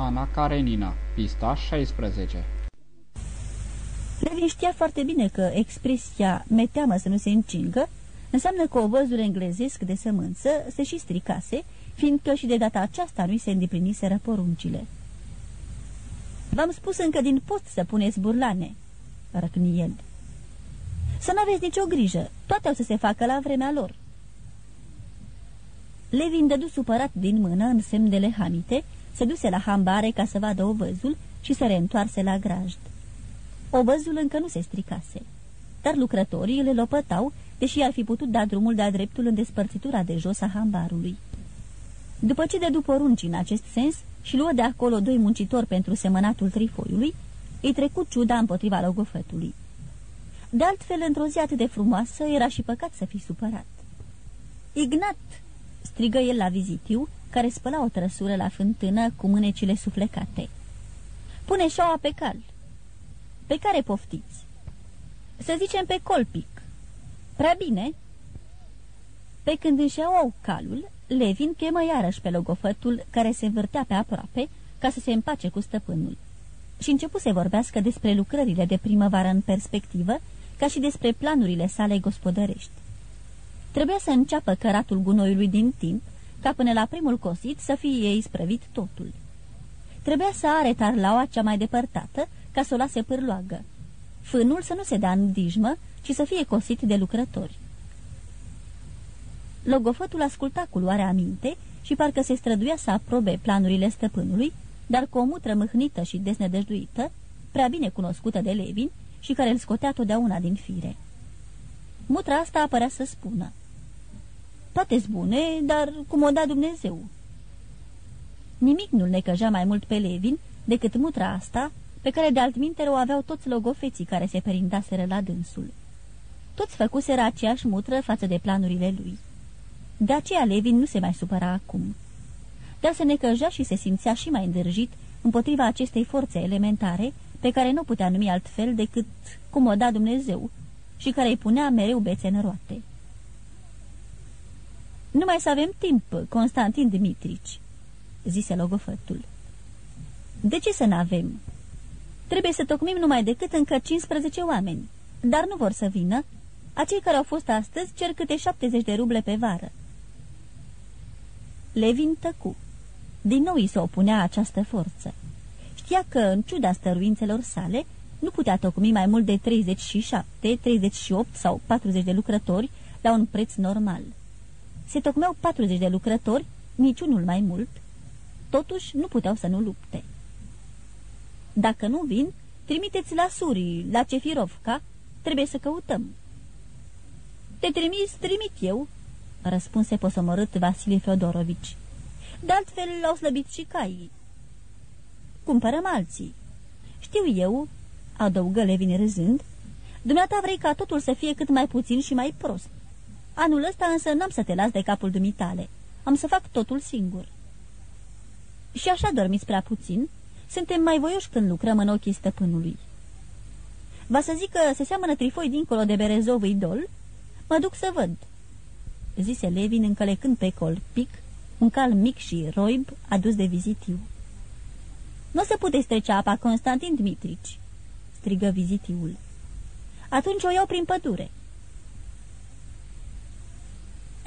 Ana Karenina, pista 16 Levin știa foarte bine că expresia me teamă să nu se încingă înseamnă că obăzul englezesc de sămânță se și stricase, fiindcă și de data aceasta nu-i se îndepliniseră poruncile. V-am spus încă din post să puneți burlane," răcni el. Să nu aveți nicio grijă, toate o să se facă la vremea lor." Levin dădu supărat din mână în semn de lehamite, se duse la hambare ca să vadă ovăzul și se reîntoarse la grajd. Obăzul încă nu se stricase, dar lucrătorii le lopătau, deși ar fi putut da drumul de-a dreptul în despărțitura de jos a hambarului. După ce dădu porunci în acest sens și luă de acolo doi muncitori pentru semănatul trifoiului, îi trecu ciuda împotriva logofătului. De altfel, într-o zi atât de frumoasă, era și păcat să fi supărat. Ignat!" strigă el la vizitiu, care spăla o trăsură la fântână cu mânecile suflecate. Pune șaua pe cal." Pe care poftiți?" Să zicem pe colpic." Prea bine?" Pe când își iau calul, Levin chemă iarăși pe logofătul care se învârtea pe aproape ca să se împace cu stăpânul. Și începu să vorbească despre lucrările de primăvară în perspectivă, ca și despre planurile sale gospodărești. Trebuia să înceapă căratul gunoiului din timp, ca până la primul cosit să fie ei sprăvit totul. Trebuia să are tarlaua cea mai depărtată, ca să o lase pârloagă. Fânul să nu se dea în dijmă, ci să fie cosit de lucrători. Logofătul asculta cu luarea aminte și parcă se străduia să aprobe planurile stăpânului, dar cu o mutră mâhnită și desnădăjduită, prea bine cunoscută de Levin și care îl scotea totdeauna din fire. Mutra asta apărea să spună. Toate bune, dar cum o da Dumnezeu. Nimic nu-l necăja mai mult pe Levin decât mutra asta, pe care de altminteri o aveau toți logofeții care se perindaseră la dânsul. Toți făcuseră aceeași mutră față de planurile lui. De aceea Levin nu se mai supăra acum. Dar se necăjea și se simțea și mai îndârjit împotriva acestei forțe elementare, pe care nu putea numi altfel decât cum o da Dumnezeu și care îi punea mereu bețe în roate. Numai să avem timp, Constantin Dimitrici," zise logofătul. De ce să n-avem?" Trebuie să tocmim numai decât încă 15 oameni, dar nu vor să vină. Acei care au fost astăzi cer câte 70 de ruble pe vară. Levin tăcu. Din nou îi se opunea această forță. Știa că, în ciuda stăruințelor sale, nu putea tocmi mai mult de 37, 38 sau 40 de lucrători la un preț normal. Se tocmeau 40 de lucrători, niciunul mai mult, totuși nu puteau să nu lupte. Dacă nu vin, trimiteți la Suri, la Cefirovca, trebuie să căutăm. Te trimis, trimit eu, răspunse posomorât Vasile Feodorovici. De altfel au slăbit și caii. Cumpărăm alții. Știu eu, adăugă Levin râzând, dumneata vrei ca totul să fie cât mai puțin și mai prost. Anul ăsta însă n-am să te las de capul dumitale. Am să fac totul singur. Și așa dormiți prea puțin? Suntem mai voioși când lucrăm în ochii stăpânului. Va să zic că se seamănă trifoi dincolo de Berezov idol? Mă duc să văd." Zise Levin încălecând pe col pic, un cal mic și roib adus de vizitiu. Nu se pute strece apa, Constantin Dmitrici," strigă vizitiul. Atunci o iau prin pădure."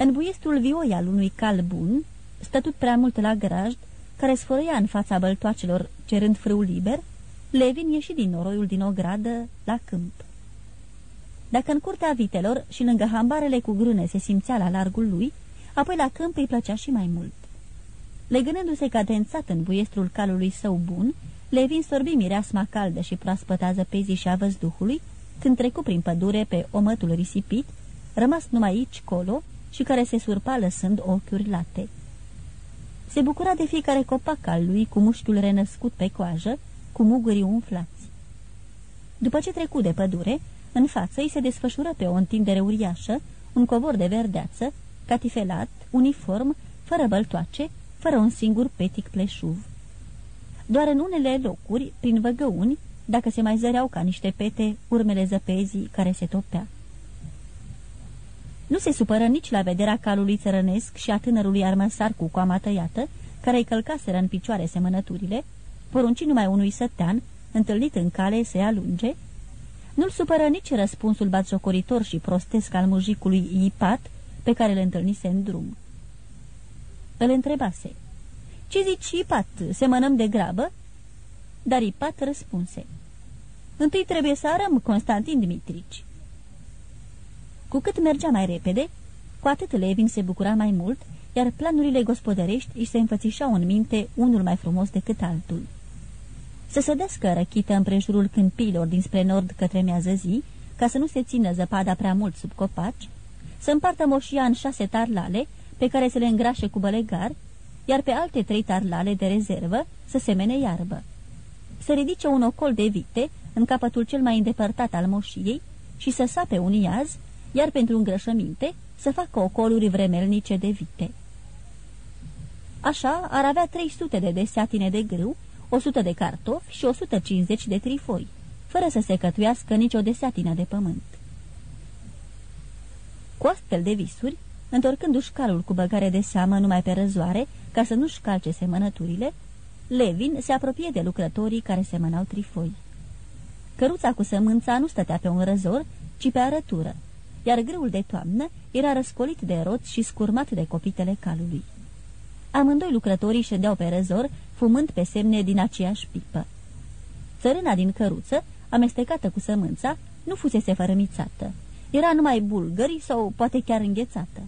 În buiestul vioi al unui cal bun, stătut prea mult la grajd, care sfărăia în fața băltoacelor cerând frâu liber, Levin ieși din noroiul din o gradă la câmp. Dacă în curtea vitelor și lângă hambarele cu grâne se simțea la largul lui, apoi la câmp îi plăcea și mai mult. Legându-se cadențat în buiestrul calului său bun, Levin sorbi mireasma caldă și proaspăta zăpezii și a văzduhului, când trecu prin pădure pe omătul risipit, rămas numai aici colo și care se surpa lăsând ochiuri late. Se bucura de fiecare copac al lui cu mușchiul renăscut pe coajă, cu mugurii umflați. După ce trecu de pădure, în față îi se desfășură pe o întindere uriașă un covor de verdeață, catifelat, uniform, fără băltoace, fără un singur petic pleșuv. Doar în unele locuri, prin văgăuni, dacă se mai zăreau ca niște pete urmele zăpezii care se topea. Nu se supără nici la vederea calului țărănesc și a tânărului armăsar cu coama tăiată, care îi călcaseră în picioare semănăturile, porunci numai unui sătean, întâlnit în cale să-i alunge, nu-l supără nici răspunsul batjocoritor și prostesc al mujicului Ipat, pe care îl întâlnise în drum. Îl întrebase, Ce zici, Ipat, semănăm de grabă?" Dar Ipat răspunse, Întâi trebuie să arăm Constantin Dimitrici." Cu cât mergea mai repede, cu atât Levin se bucura mai mult, iar planurile gospodărești își se înfățișau în minte unul mai frumos decât altul. Să se descă răchită împrejurul câmpiilor dinspre nord către miază zi, ca să nu se țină zăpada prea mult sub copaci, să împartă moșia în șase tarlale, pe care să le îngrașe cu bălegar, iar pe alte trei tarlale de rezervă să semene iarbă. Să ridice un ocol de vite în capătul cel mai îndepărtat al moșiei și să sape un iaz, iar pentru îngrășăminte să facă ocoluri vremelnice de vite. Așa ar avea 300 de deseatine de grâu, 100 de cartofi și 150 de trifoi, fără să se cătuiască nicio deseatină de pământ. Cu astfel de visuri, întorcându-și calul cu băgare de seamă numai pe răzoare, ca să nu-și calce semănăturile, Levin se apropie de lucrătorii care semănau trifoi. Căruța cu sămânța nu stătea pe un răzor, ci pe arătură, iar grâul de toamnă era răscolit de roți și scurmat de copitele calului. Amândoi lucrătorii ședeau pe răzor, fumând pe semne din aceeași pipă. Țărâna din căruță, amestecată cu sămânța, nu fusese fărămițată. Era numai bulgări sau poate chiar înghețată.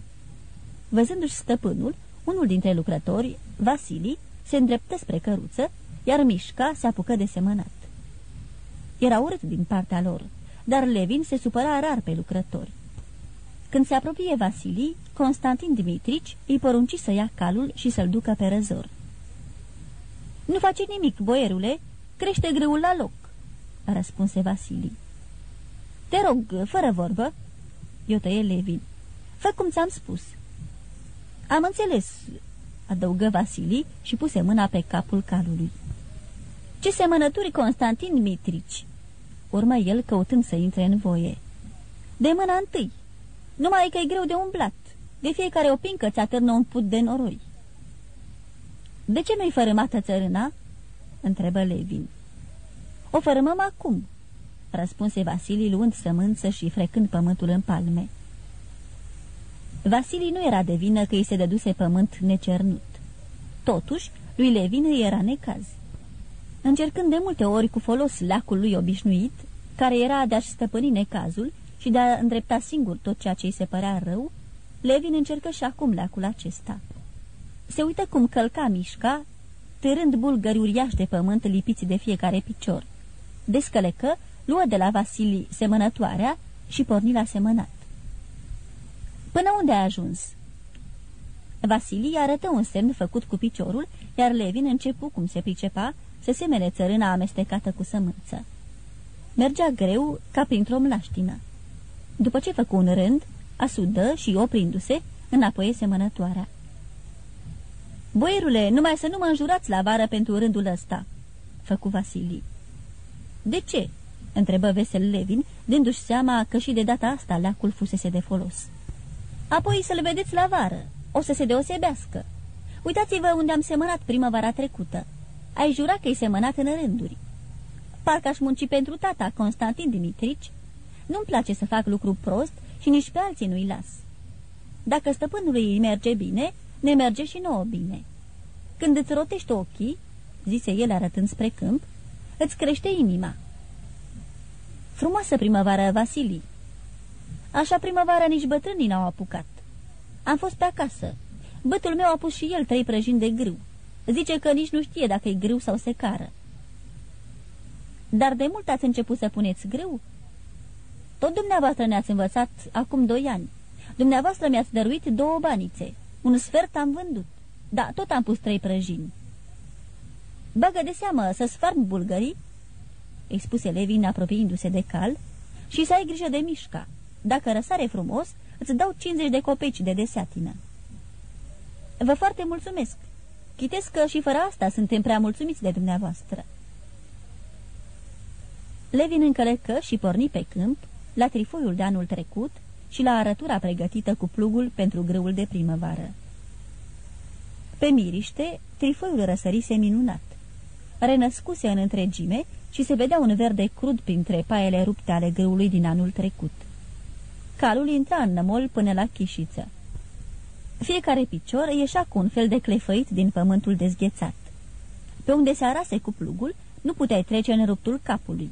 Văzându-și stăpânul, unul dintre lucrători, Vasili, se îndreptă spre căruță, iar Mișca se apucă de semănat. Era urât din partea lor, dar Levin se supăra rar pe lucrători. Când se apropie Vasilii, Constantin Dimitrici îi porunci să ia calul și să-l ducă pe răzor. Nu face nimic, boierule, crește grâul la loc," răspunse Vasilii. Te rog, fără vorbă," i-o tăie Levin. Fă cum ți-am spus." Am înțeles," adăugă Vasilii și puse mâna pe capul calului. Ce semănături, Constantin Dimitrici!" urmă el căutând să intre în voie. De mâna întâi, numai că e greu de umblat. De fiecare opincă ți atârnă un put de noroi. De ce mi-ai fărâmată țărâna?" întrebă Levin. O fărâmăm acum," răspunse Vasilii luând sămânță și frecând pământul în palme. Vasilii nu era de vină că îi se dăduse pământ necernut. Totuși, lui Levin îi era necaz. Încercând de multe ori cu folos lacul lui obișnuit, care era de a-și stăpâni necazul și de a îndrepta singur tot ceea ce îi se părea rău, Levin încercă și acum lacul acesta. Se uită cum călca mișca, târând bulgări uriași de pământ lipiți de fiecare picior. Descălecă, luă de la Vasilii semănătoarea și porni la semănat. Până unde a ajuns? Vasilii arătă un semn făcut cu piciorul, iar Levin începu, cum se pricepa, să semene țărâna amestecată cu sămânță. Mergea greu, ca printr-o mlaștină. După ce făcu un rând, asudă și, oprindu-se, înapoi semănătoarea. Boierule, numai să nu mă înjurați la vară pentru rândul ăsta," făcu Vasilii. De ce?" întrebă vesel Levin, dându-și seama că și de data asta leacul fusese de folos. Apoi să-l vedeți la vară. O să se deosebească. Uitați-vă unde am semănat primăvara trecută. Ai jurat că-i semănat în rânduri. Parcă aș munci pentru tata, Constantin Dimitrici. Nu-mi place să fac lucru prost și nici pe alții nu-i las. Dacă stăpânului îi merge bine, ne merge și nouă bine. Când îți rotești ochii, zise el arătând spre câmp, îți crește inima. Frumoasă primăvară, Vasilii. Așa primăvară nici bătrânii n-au apucat. Am fost pe acasă. Bătul meu a pus și el trei prăjini de grâu. Zice că nici nu știe dacă e grâu sau secară. Dar de mult ați început să puneți grâu? Tot dumneavoastră ne-ați învățat acum doi ani. Dumneavoastră mi-ați dăruit două banițe. Un sfert am vândut. Da, tot am pus trei prăjini. Bagă de seamă să sfarm bulgării, îi spuse Levin apropiindu-se de cal, și să ai grijă de mișca. Dacă răsare frumos, îți dau 50 de copeci de deseatină. Vă foarte mulțumesc. Chitesc că și fără asta suntem prea mulțumiți de dumneavoastră. Levin încălecă și porni pe câmp, la trifoiul de anul trecut și la arătura pregătită cu plugul pentru grâul de primăvară. Pe miriște, trifoiul răsărise minunat. renăscuse în întregime și se vedea un verde crud printre paiele rupte ale grâului din anul trecut. Calul intra în nămol până la chișiță. Fiecare picior ieșea cu un fel de clefăit din pământul dezghețat. Pe unde se arase cu plugul, nu puteai trece în ruptul capului.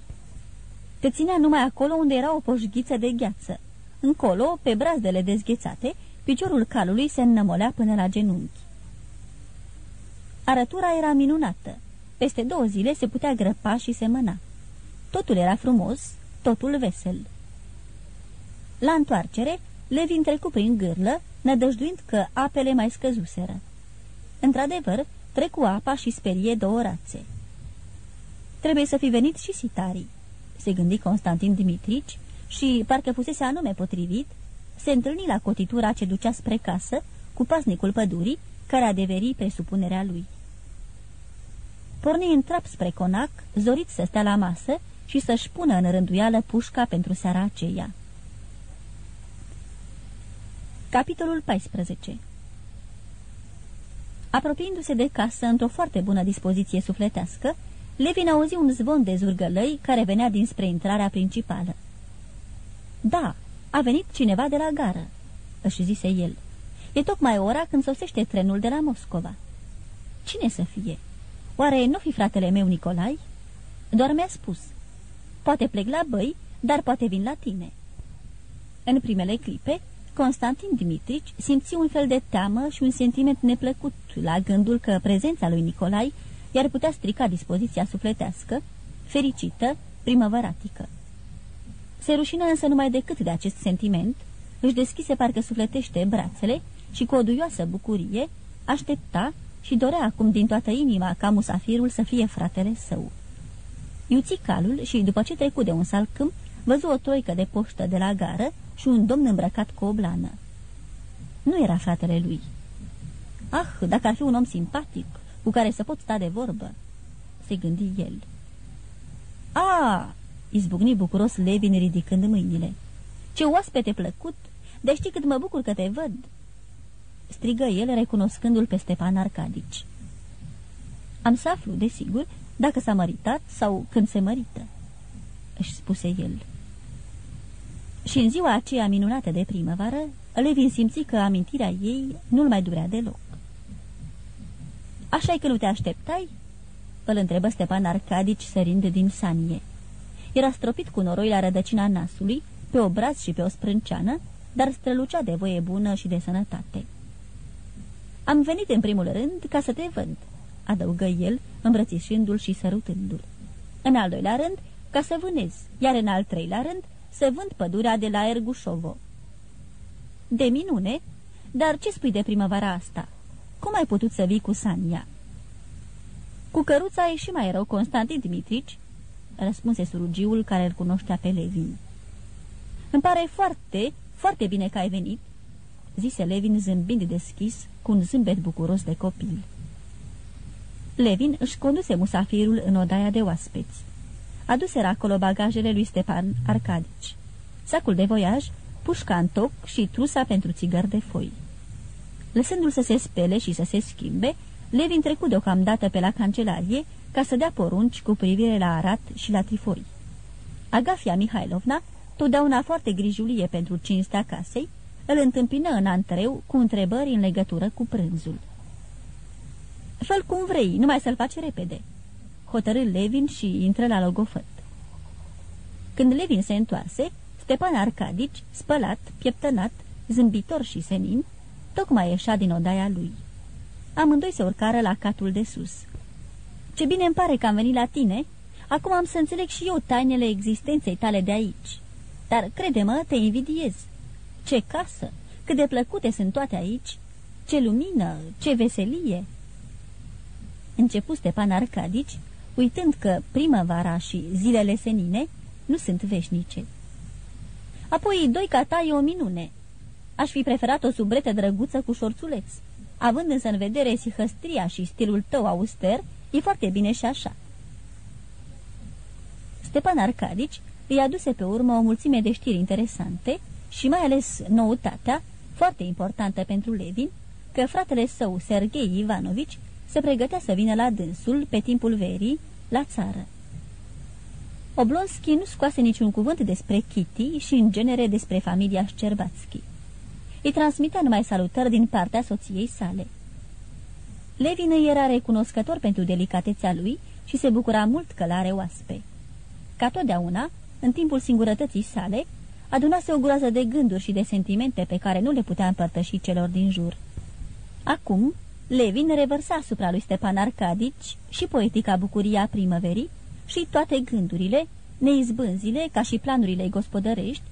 Te ținea numai acolo unde era o poșghiță de gheață. Încolo, pe brazdele dezghețate, piciorul calului se înnămolea până la genunchi. Arătura era minunată. Peste două zile se putea grăpa și semăna. Totul era frumos, totul vesel. La întoarcere, Levin trecu prin gârlă, nădăjduind că apele mai scăzuseră. Într-adevăr, trecu apa și sperie două rațe. Trebuie să fi venit și sitarii, se gândi Constantin Dimitrici și, parcă fusese anume potrivit, se întâlni la cotitura ce ducea spre casă cu pasnicul pădurii, care adeveri presupunerea lui. Porni în trap spre conac, zorit să stea la masă și să-și pună în rânduială pușca pentru seara aceea. Capitolul 14 Apropiindu-se de casă într-o foarte bună dispoziție sufletească, Levin auzi un zvon de zurgălăi care venea dinspre intrarea principală. Da, a venit cineva de la gară," își zise el. E tocmai ora când sosește trenul de la Moscova." Cine să fie? Oare nu fi fratele meu Nicolai?" Doar mi-a spus. Poate plec la băi, dar poate vin la tine." În primele clipe, Constantin Dimitrici simți un fel de teamă și un sentiment neplăcut la gândul că prezența lui Nicolai i-ar putea strica dispoziția sufletească, fericită, primăvăratică. Se rușină însă numai decât de acest sentiment, își deschise parcă sufletește brațele și cu o duioasă bucurie aștepta și dorea acum din toată inima ca musafirul să fie fratele său. Iuți calul și, după ce trecu de un salcâm, văzu o troică de poștă de la gară și un domn îmbrăcat cu o blană. Nu era fratele lui. Ah, dacă ar fi un om simpatic, cu care să pot sta de vorbă, se gândi el. A, izbucni bucuros Levin ridicând mâinile. Ce oaspete plăcut! De știi cât mă bucur că te văd!" strigă el, recunoscându-l pe Stepan Arcadici. Am să aflu, desigur, dacă s-a măritat sau când se mărită," își spuse el. Și în ziua aceea minunată de primăvară, Levin simți că amintirea ei nu-l mai durea deloc. Așa e că nu te așteptai?" îl întrebă Stepan Arcadici sărind din sanie. Era stropit cu noroi la rădăcina nasului, pe obraz și pe o sprânceană, dar strălucea de voie bună și de sănătate. Am venit în primul rând ca să te vând," adăugă el, îmbrățișându-l și sărutându-l. În al doilea rând, ca să vânez, iar în al treilea rând, să vând pădurea de la Ergușovo." De minune? Dar ce spui de primăvara asta? Cum ai putut să vii cu Sania?" Cu căruța e și mai rău, Constantin Dimitrici," răspunse surugiul care îl cunoștea pe Levin. Îmi pare foarte, foarte bine că ai venit," zise Levin zâmbind deschis, cu un zâmbet bucuros de copil. Levin își conduse musafirul în odaia de oaspeți. Aduseră acolo bagajele lui Stepan Arcadici. Sacul de voiaj, pușca în toc și trusa pentru țigări de foi. Lăsându-l să se spele și să se schimbe, Levin trecu deocamdată pe la cancelarie ca să dea porunci cu privire la Arat și la Trifoi. Agafia Mihailovna, totdeauna foarte grijulie pentru cinstea casei, îl întâmpină în antreu cu întrebări în legătură cu prânzul. Fă-l cum vrei, numai să-l faci repede," hotărâ Levin și intră la logofăt. Când Levin se întoarse, Stepan Arcadici, spălat, pieptănat, zâmbitor și senin, tocmai ieșea din odaia lui. Amândoi se urcară la catul de sus. Ce bine îmi pare că am venit la tine. Acum am să înțeleg și eu tainele existenței tale de aici. Dar, crede-mă, te invidiez. Ce casă! Cât de plăcute sunt toate aici! Ce lumină! Ce veselie! Începu Stepan Arcadici, uitând că primăvara și zilele senine nu sunt veșnice. Apoi, doi ca ta e o minune. Aș fi preferat o subretă drăguță cu șorțuleț. Având însă în vedere sihăstria și stilul tău auster, E foarte bine și așa." Stepan Arcadici îi aduse pe urmă o mulțime de știri interesante și mai ales noutatea, foarte importantă pentru Levin, că fratele său, Sergei Ivanovici, se pregătea să vină la dânsul, pe timpul verii, la țară. Oblonski nu scoase niciun cuvânt despre Kitty și, în genere, despre familia Șcerbațchi. Îi transmitea numai salutări din partea soției sale. Levin era recunoscător pentru delicatețea lui și se bucura mult că l-are oaspe. Ca totdeauna, în timpul singurătății sale, adunase o groază de gânduri și de sentimente pe care nu le putea împărtăși celor din jur. Acum, Levin revărsa asupra lui Stepan Arcadici și poetica bucuria primăverii și toate gândurile, neizbânzile ca și planurile gospodărești,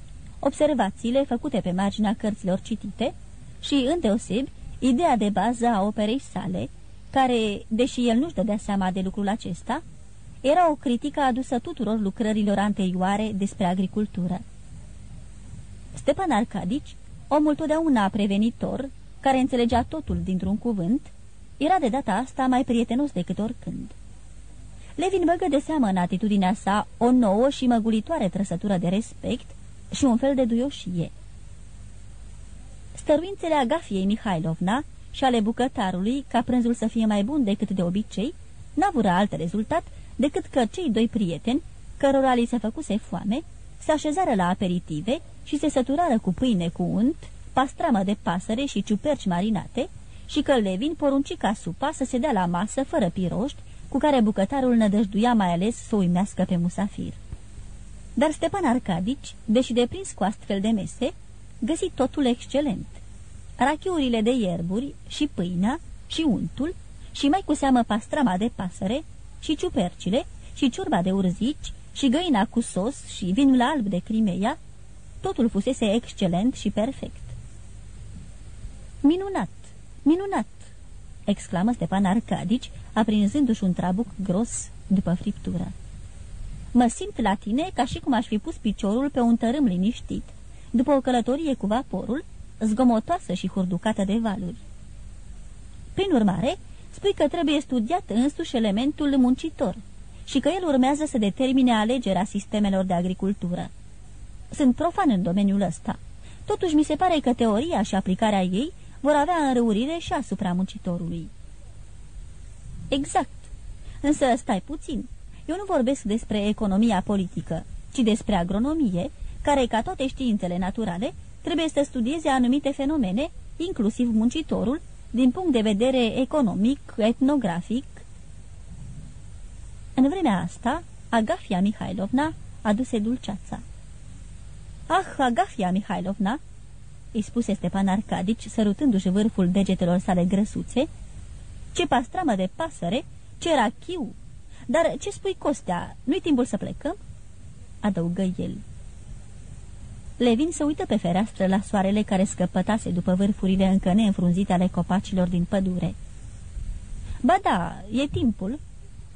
observațiile făcute pe marginea cărților citite și, îndeosebi, ideea de bază a operei sale, care, deși el nu-și dădea seama de lucrul acesta, era o critică adusă tuturor lucrărilor anterioare despre agricultură. Stepan Arcadici, omul totdeauna prevenitor, care înțelegea totul dintr-un cuvânt, era de data asta mai prietenos decât oricând. Levin băgă de seamă în atitudinea sa o nouă și măgulitoare trăsătură de respect și un fel de duioșie. Stăruințele Agafiei Mihailovna și ale bucătarului, ca prânzul să fie mai bun decât de obicei, n-avură alt rezultat decât că cei doi prieteni, cărora li se făcuse foame, se așezară la aperitive și se săturară cu pâine cu unt, pastramă de pasăre și ciuperci marinate și că Levin porunci ca supa să se dea la masă fără piroști, cu care bucătarul nădăjduia mai ales să uimească pe musafir. Dar Stepan Arcadici, deși deprins cu astfel de mese, găsi totul excelent. Rachiurile de ierburi și pâinea și untul și mai cu seamă pastrama de pasăre și ciupercile și ciorba de urzici și găina cu sos și vinul alb de Crimea, totul fusese excelent și perfect. Minunat! Minunat!" exclamă Stepan Arcadici, aprinzându-și un trabuc gros după friptură. Mă simt la tine ca și cum aș fi pus piciorul pe un tărâm liniștit, după o călătorie cu vaporul, zgomotoasă și hurducată de valuri. Prin urmare, spui că trebuie studiat însuși elementul muncitor și că el urmează să determine alegerea sistemelor de agricultură. Sunt profan în domeniul ăsta. Totuși mi se pare că teoria și aplicarea ei vor avea înrăurire și asupra muncitorului. Exact. Însă stai puțin. Eu nu vorbesc despre economia politică, ci despre agronomie, care, ca toate științele naturale, trebuie să studieze anumite fenomene, inclusiv muncitorul, din punct de vedere economic, etnografic. În vremea asta, Agafia Mihailovna aduse dulceața. Ah, Agafia Mihailovna!" îi spuse Stepan Arcadici, sărutându-și vârful degetelor sale grăsuțe, ce pastramă de pasăre, ce rachiu! Dar ce spui, Costea, nu-i timpul să plecăm?" adăugă el. Levin se uită pe fereastră la soarele care scăpătase după vârfurile încă neînfrunzite ale copacilor din pădure. Ba da, e timpul,"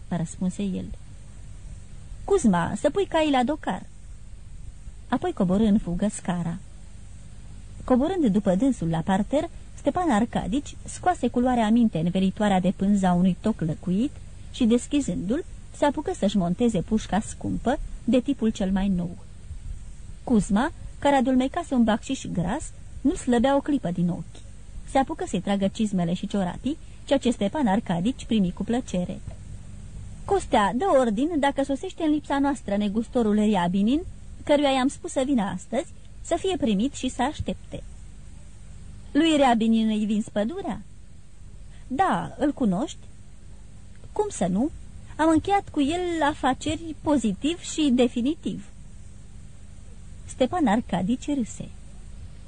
răspunse el. Cuzma, să pui caii la docar." Apoi coborâ în fugă scara. Coborând după dânsul la parter, Stepan Arcadici scoase culoarea minte în veritoarea de pânza unui toc lăcuit și, deschizându-l, se apucă să-și monteze pușca scumpă, de tipul cel mai nou. Cuzma, care adulmecase un bacșiș gras, nu slăbea o clipă din ochi. Se apucă să-i tragă cizmele și ciorapii, ceea ce Stepan Arcadici primi cu plăcere. Costea, dă ordin dacă sosește în lipsa noastră negustorul Riabinin, căruia i-am spus să vină astăzi, să fie primit și să aștepte. Lui Reabinin îi vin pădurea? Da, îl cunoști? Cum să nu? Am încheiat cu el afaceri pozitiv și definitiv. Stepan Arcadici râse.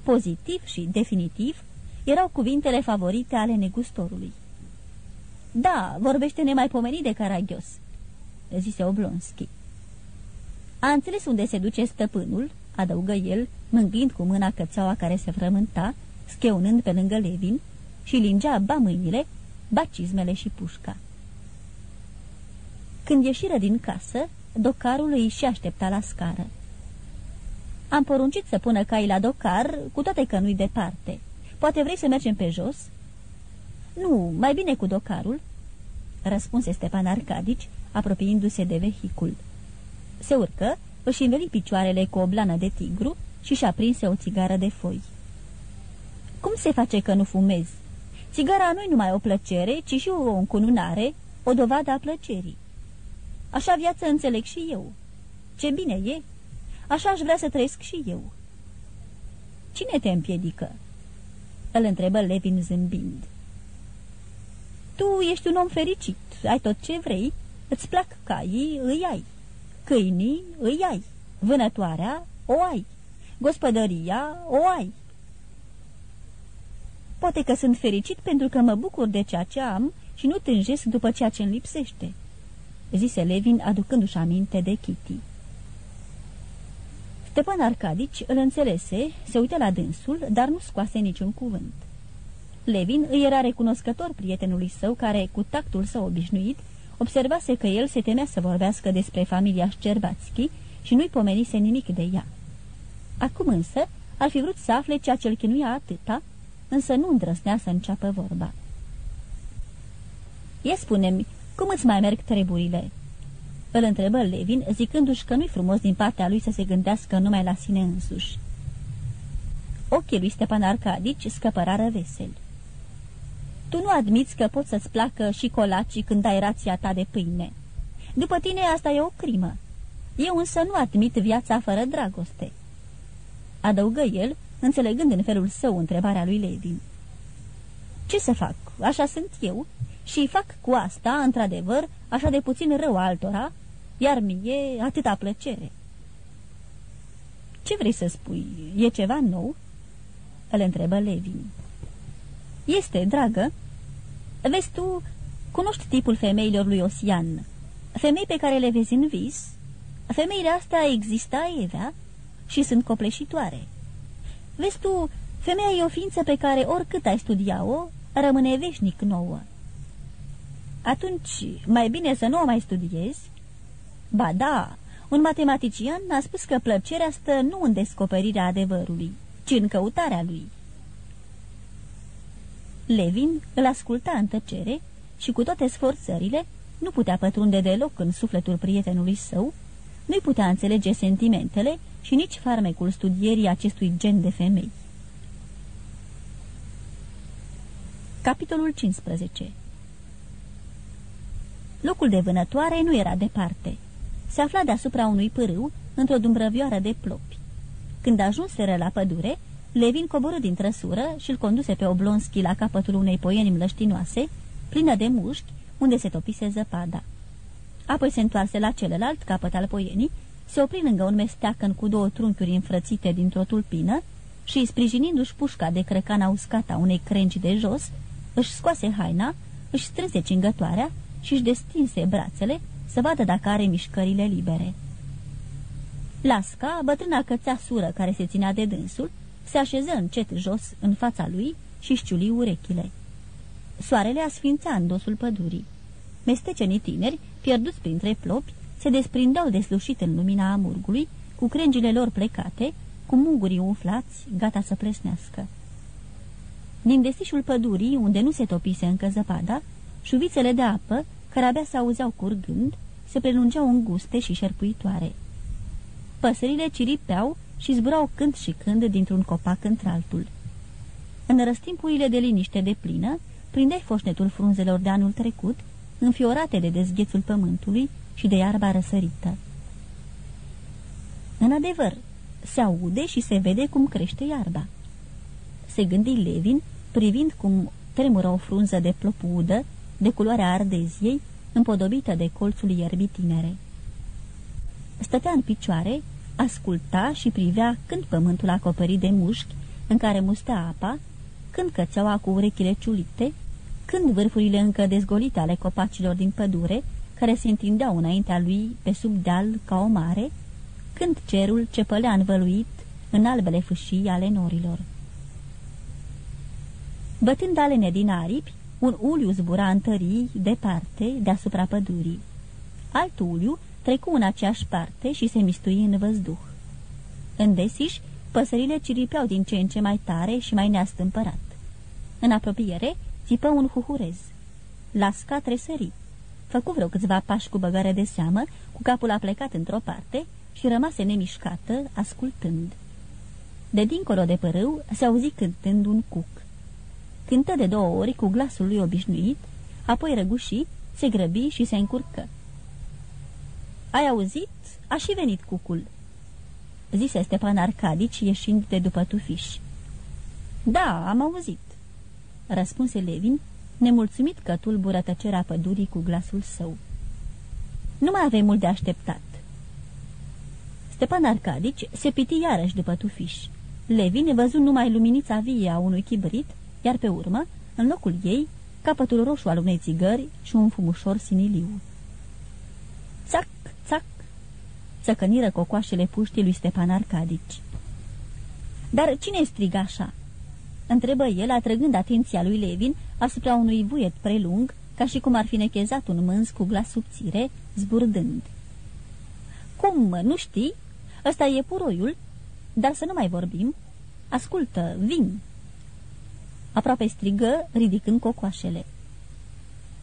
Pozitiv și definitiv erau cuvintele favorite ale negustorului. Da, vorbește nemaipomenit de caragios, zise Oblonski. A înțeles unde se duce stăpânul, adăugă el, mângâind cu mâna cățeaua care se frământa, scheunând pe lângă Levin și lingea ba mâinile, ba cizmele și pușca. Când ieșiră din casă, docarul îi și aștepta la scară. Am poruncit să pună cai la docar, cu toate că nu-i departe. Poate vrei să mergem pe jos?" Nu, mai bine cu docarul," răspunse Stepan Arcadici, apropiindu-se de vehicul. Se urcă, își înveli picioarele cu o blană de tigru și și-a prinse o țigară de foi. Cum se face că nu fumezi? Țigara nu-i numai o plăcere, ci și o încununare, o dovadă a plăcerii. Așa viață înțeleg și eu. Ce bine e! Așa aș vrea să trăiesc și eu. Cine te împiedică?" Îl întrebă Levin zâmbind. Tu ești un om fericit, ai tot ce vrei, îți plac caii, îi ai. Câinii, îi ai. Vânătoarea, o ai. Gospodăria, o ai. Poate că sunt fericit pentru că mă bucur de ceea ce am și nu tânjesc după ceea ce îmi lipsește, zise Levin aducându-și aminte de Kitty. Stepan Arcadici îl înțelese, se uită la dânsul, dar nu scoase niciun cuvânt. Levin îi era recunoscător prietenului său care, cu tactul său obișnuit, observase că el se temea să vorbească despre familia Șcerbațchi și nu-i pomenise nimic de ea. Acum însă ar fi vrut să afle ceea ce îl chinuia atâta, însă nu îndrăznea să înceapă vorba. Ia spune-mi, cum îți mai merg treburile?" Îl întrebă Levin, zicându-și că nu-i frumos din partea lui să se gândească numai la sine însuși. Ochii lui Stepan Arcadici scăpărară vesel. Tu nu admiți că poți să-ți placă și colacii când ai rația ta de pâine. După tine asta e o crimă. Eu însă nu admit viața fără dragoste." Adăugă el, înțelegând în felul său întrebarea lui Levin. Ce să fac? Așa sunt eu și fac cu asta, într-adevăr, așa de puțin rău altora, iar mie atâta plăcere. Ce vrei să spui? E ceva nou?" îl întrebă Levin. Este, dragă. Vezi tu, cunoști tipul femeilor lui Osian. Femei pe care le vezi în vis. Femeile astea exista Evea și sunt copleșitoare. Vezi tu, femeia e o ființă pe care oricât ai studia-o, rămâne veșnic nouă. Atunci, mai bine să nu o mai studiezi? Ba da, un matematician a spus că plăcerea stă nu în descoperirea adevărului, ci în căutarea lui. Levin îl asculta în tăcere și cu toate sforțările nu putea pătrunde deloc în sufletul prietenului său, nu-i putea înțelege sentimentele și nici farmecul studierii acestui gen de femei. Capitolul 15 Locul de vânătoare nu era departe. Se afla deasupra unui pârâu, într-o dumbrăvioară de plopi. Când ajunseră la pădure, Levin coborâ din trăsură și îl conduse pe Oblonski la capătul unei poieni mlăștinoase, plină de mușchi, unde se topise zăpada. Apoi se întoarse la celălalt capăt al poienii, se opri lângă un mesteacăn cu două trunchiuri înfrățite dintr-o tulpină și, sprijinindu-și pușca de crăcana uscată a unei crengi de jos, își scoase haina, își strânse cingătoarea și își destinse brațele să vadă dacă are mișcările libere. Lasca, bătrâna cățea sură care se ținea de dânsul, se așeză încet jos în fața lui și șciuli urechile. Soarele asfința în dosul pădurii. Mestecenii tineri, pierduți printre plopi, se desprindeau deslușit în lumina amurgului, cu crengile lor plecate, cu mungurii umflați, gata să plesnească. Din desișul pădurii, unde nu se topise încă zăpada, șuvițele de apă, care abia s-auzeau curgând, se prelungeau înguste și șerpuitoare. Păsările ciripeau și zburau când și când dintr-un copac într-altul. În răstimpurile de liniște de plină, prindeai foșnetul frunzelor de anul trecut, înfiorate de dezghețul pământului și de iarba răsărită. În adevăr, se aude și se vede cum crește iarba. Se gândi Levin, privind cum tremură o frunză de plopudă, de culoarea ardeziei, împodobită de colțul ierbii tinere. Stătea în picioare, asculta și privea când pământul acoperit de mușchi, în care mustea apa, când cățeaua cu urechile ciulite, când vârfurile încă dezgolite ale copacilor din pădure, care se întindeau înaintea lui pe sub deal ca o mare, când cerul ce pălea învăluit în albele fâșii ale norilor. Bătând alene din aripi, un uliu zbura în tării, departe, deasupra pădurii. Alt uliu trecu în aceeași parte și se mistui în văzduh. În desiș, păsările ciripeau din ce în ce mai tare și mai neastâmpărat. În apropiere, țipă un huhurez. Lasca tresări. Făcu vreo câțiva pași cu băgare de seamă, cu capul aplecat într-o parte și rămase nemișcată, ascultând. De dincolo de părâu se auzi cântând un cuc. Cântă de două ori cu glasul lui obișnuit, apoi răguși, se grăbi și se încurcă. Ai auzit? A și venit cucul," zise Stepan Arcadici ieșind de după tufiș. Da, am auzit," răspunse Levin, nemulțumit că tulbură tăcerea pădurii cu glasul său. Nu mai avem mult de așteptat. Stepan Arcadici se piti iarăși după tufiș. Levin văzut numai luminița vie a unui chibrit, iar pe urmă, în locul ei, capătul roșu al unei țigări și un fumușor siniliu. Țac, țac, țăcăniră cocoașele puștii lui Stepan Arcadici. Dar cine striga așa?" întrebă el, atrăgând atenția lui Levin asupra unui vuiet prelung, ca și cum ar fi nechezat un mânz cu glas subțire, zburdând. Cum, nu știi? Ăsta e puroiul? Dar să nu mai vorbim. Ascultă, vin!" Aproape strigă, ridicând cocoașele.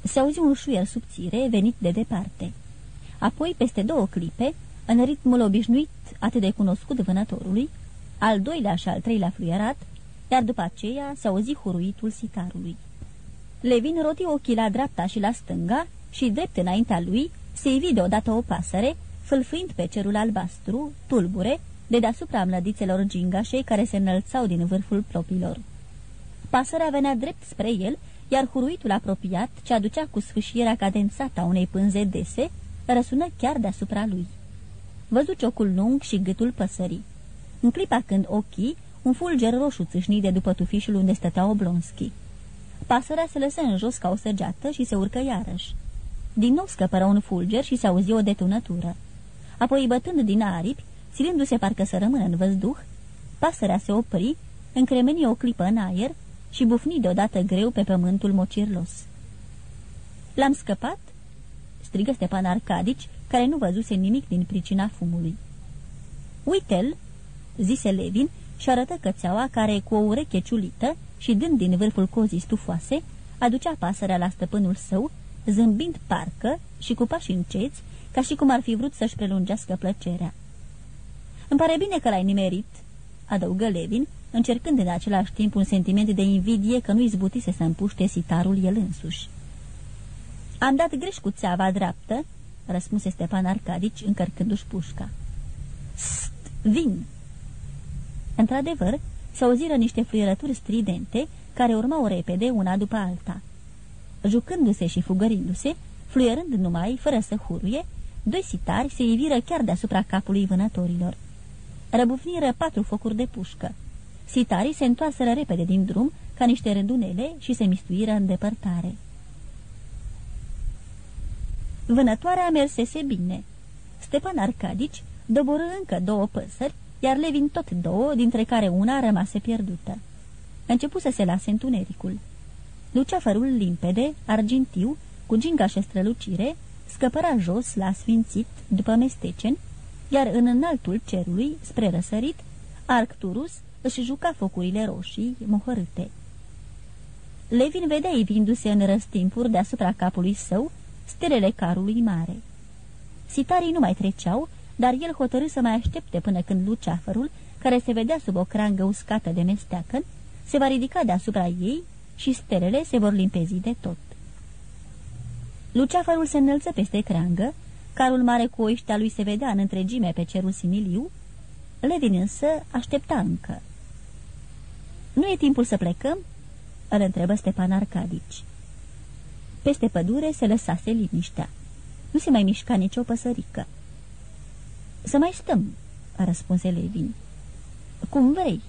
Se auzi un șuier subțire, venit de departe. Apoi, peste două clipe, în ritmul obișnuit atât de cunoscut vânătorului, al doilea și al treilea fluierat, iar după aceea se auzi huruitul sitarului. Levin roti ochii la dreapta și la stânga și drept înaintea lui se ivi deodată o pasăre, fâlfâind pe cerul albastru, tulbure, de deasupra mlădițelor gingașei care se înălțau din vârful plopilor. Pasărea venea drept spre el, iar huruitul apropiat, ce aducea cu sfâșierea cadențată a unei pânze dese, răsună chiar deasupra lui. Văzu ciocul lung și gâtul păsării. În clipa când ochii, un fulger roșu țâșni de după tufișul unde stătea Oblonski. Pasărea se lăsă în jos ca o săgeată și se urcă iarăși. Din nou scăpără un fulger și se auzi o detunătură. Apoi, bătând din aripi, ținându-se parcă să rămână în văzduh, pasărea se opri, încremeni o clipă în aer și bufni deodată greu pe pământul mocirlos. L-am scăpat?" strigă Stepan Arcadici, care nu văzuse nimic din pricina fumului. Uite-l!" zise Levin și arătă cățeaua care, cu o ureche ciulită și dând din vârful cozii stufoase, aducea pasărea la stăpânul său, zâmbind parcă și cu pași înceți, ca și cum ar fi vrut să-și prelungească plăcerea. Îmi pare bine că l-ai nimerit," adăugă Levin, încercând în același timp un sentiment de invidie că nu izbutise să împuște sitarul el însuși. Am dat greș cu țeava dreaptă," răspunse Stepan Arcadici, încărcându-și pușca. Sst, vin!" Într-adevăr, se auziră niște fluierături stridente, care urmau repede una după alta. Jucându-se și fugărindu-se, fluierând numai, fără să huruie, doi sitari se iviră chiar deasupra capului vânătorilor. Răbufniră patru focuri de pușcă. Sitarii se întoarseră repede din drum, ca niște rândunele, și se mistuiră în depărtare. Vânătoarea mersese bine. Stepan Arcadici doborâ încă două păsări, iar Levin tot două, dintre care una rămase pierdută. Începu să se lase întunericul. Luceafărul limpede, argintiu, cu gingașă strălucire, scăpăra jos la sfințit după mestecen, iar în înaltul cerului, spre răsărit, Arcturus își juca focurile roșii mohărâte. Levin vedea ivindu-se în răstimpuri deasupra capului său stelele carului mare. Sitarii nu mai treceau, dar el hotărâ să mai aștepte până când luceafărul, care se vedea sub o crangă uscată de mesteacă, se va ridica deasupra ei și stelele se vor limpezi de tot. Luceafărul se înălță peste crangă, carul mare cu oiștea lui se vedea în întregime pe cerul similiu, Levin însă aștepta încă. Nu e timpul să plecăm?" îl întrebă Stepan Arcadici. Peste pădure se lăsase liniștea. Nu se mai mișca nicio păsărică. Să mai stăm," răspunse Levin. Cum vrei."